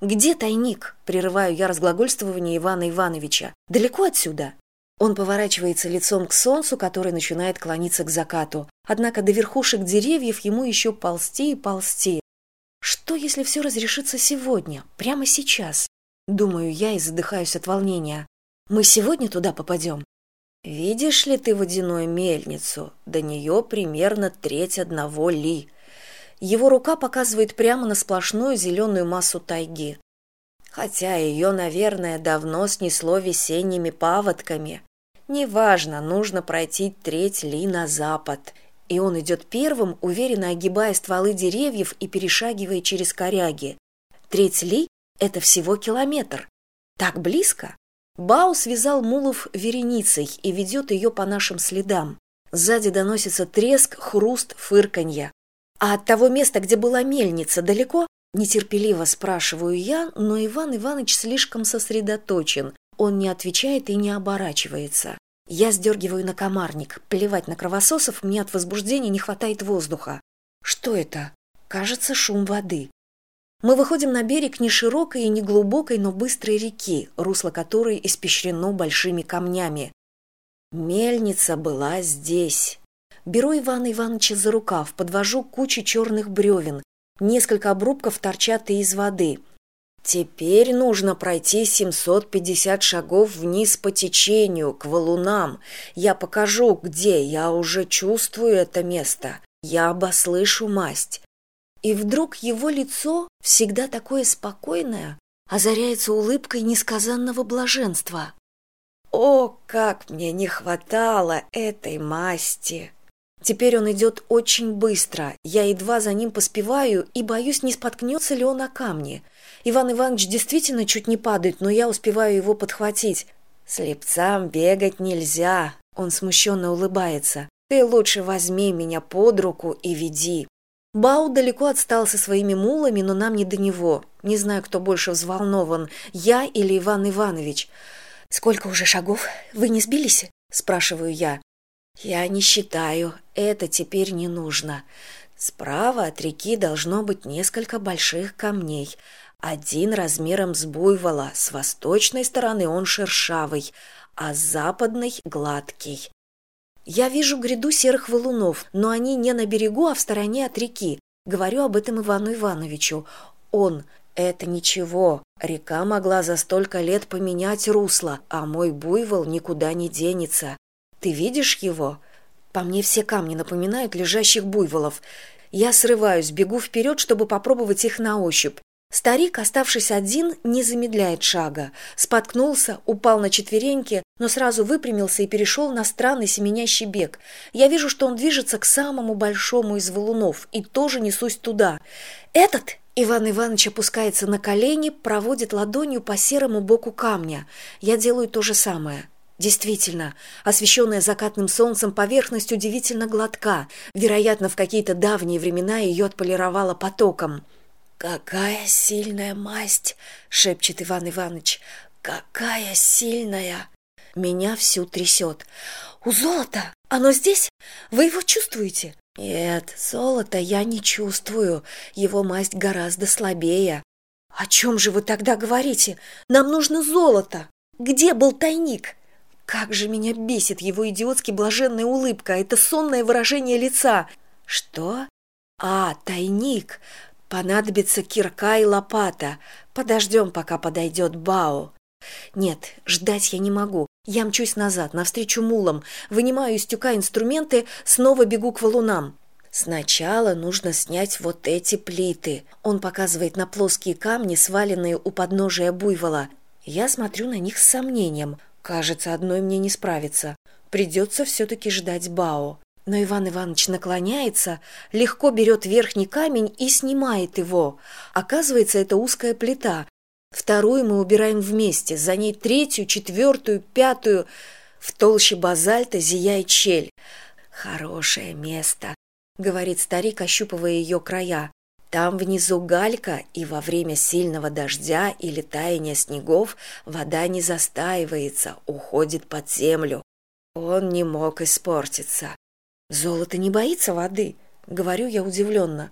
где тайник прерываю я разглагольствование ивана ивановича. Далеко отсюда? Он поворачивается лицом к солнцу которое начинает клониться к закату. Однако до верхушек деревьев ему еще ползти и ползти. Что если все разрешится сегодня прямо сейчас? Думаю я и задыхаюсь от волнения. Мы сегодня туда попадем видишь ли ты водяную мельницу? До нее примерно треть одного ли его рука показывает прямо на сплошную зеленую массу тайги. Хотя ее наверное давно снесло весенними паводками. Неважно нужно пройти треть ли на запад. И он идет первым уверенно огибая стволы деревьев и перешагивая через коряги. Треть ли это всего километр. Так близко? Бау связал мулов вереницей и ведет ее по нашим следам. Сзади доносится треск хруст фырканья а от того места где была мельница далеко? Нетерпеливо спрашиваю я но иван иванович слишком сосредоточен. Он не отвечает и не оборачивается. Я сдергиваю на комарник плевать на кровососов мне от возбуждения не хватает воздуха. Что это? Кажется шум воды. Мы выходим на берег не широкой и не глубокой но быстрой реки русло которой испещрено большими камнями. Мельница была здесь беру ивана ивановича за рукав подвожу кучу черных бревен. Несколько обрубков торчат и из воды. Теперь нужно пройти семьсот пятьдесят шагов вниз по течению к валунам. Я покажу где. Я уже чувствую это место. Я обослышу масть. И вдруг его лицо всегда такое спокойное озаряется улыбкой несказанного блаженства. О как мне не хватало этой масти теперь он идет очень быстро. Я едва за ним поспеваю и боюсь не споткнется ли он о камни. Иван иванович действительно чуть не падает но я успеваю его подхватить. Слепцам бегать нельзя он смущенно улыбается. Ты лучше возьми меня под руку и веди бау далеко отстал со своими мулами но нам не до него. Не знаю кто больше взволнован я или иван иванович. Сколько уже шагов? Вы не сбились спрашиваю я я не считаю это теперь не нужно. Справа от реки должно быть несколько больших камней один размером с буйвола с восточной стороны он шершавый а с западной гладкий. Я вижу гряду серых валунов но они не на берегу а в стороне от реки. Говорю об этом ивану ивановичу. Он это ничего. Река могла за столько лет поменять русло а мой буйвол никуда не денется ты видишь его? По мне все камни напоминают лежащих буйволов. Я срываюсь бегу вперед чтобы попробовать их на ощупь. Старик оставшись один не замедляет шага. Споткнулся упал на четвереньки но сразу выпрямился и перешел на странный семенящий бег. Я вижу что он движется к самому большому из валунов и тоже несусь туда. Этот иван иванович опускается на колени проводит ладонью по серому боку камня. Я делаю то же самое Действительно, освещенная закатным солнцем поверхность удивительно гладка. Вероятно, в какие-то давние времена ее отполировала потоком. «Какая сильная масть!» — шепчет Иван Иванович. «Какая сильная!» Меня всю трясет. «У золота! Оно здесь? Вы его чувствуете?» «Нет, золота я не чувствую. Его масть гораздо слабее». «О чем же вы тогда говорите? Нам нужно золото! Где был тайник?» Как же меня бесит его идиотски блаженная улыбка, это сонное выражение лица. Что? А, тайник. Понадобится кирка и лопата. Подождем, пока подойдет Бао. Нет, ждать я не могу. Я мчусь назад, навстречу мулам, вынимаю из тюка инструменты, снова бегу к валунам. Сначала нужно снять вот эти плиты. Он показывает на плоские камни, сваленные у подножия буйвола. Я смотрю на них с сомнением. Кажется, одной мне не справиться. Придется все-таки ждать Бао. Но Иван Иванович наклоняется, легко берет верхний камень и снимает его. Оказывается, это узкая плита. Вторую мы убираем вместе, за ней третью, четвертую, пятую. В толще базальта зияет щель. «Хорошее место», — говорит старик, ощупывая ее края. Там внизу галька, и во время сильного дождя или таяния снегов вода не застаивается, уходит под землю. Он не мог испортиться. Золото не боится воды, говорю я удивленно.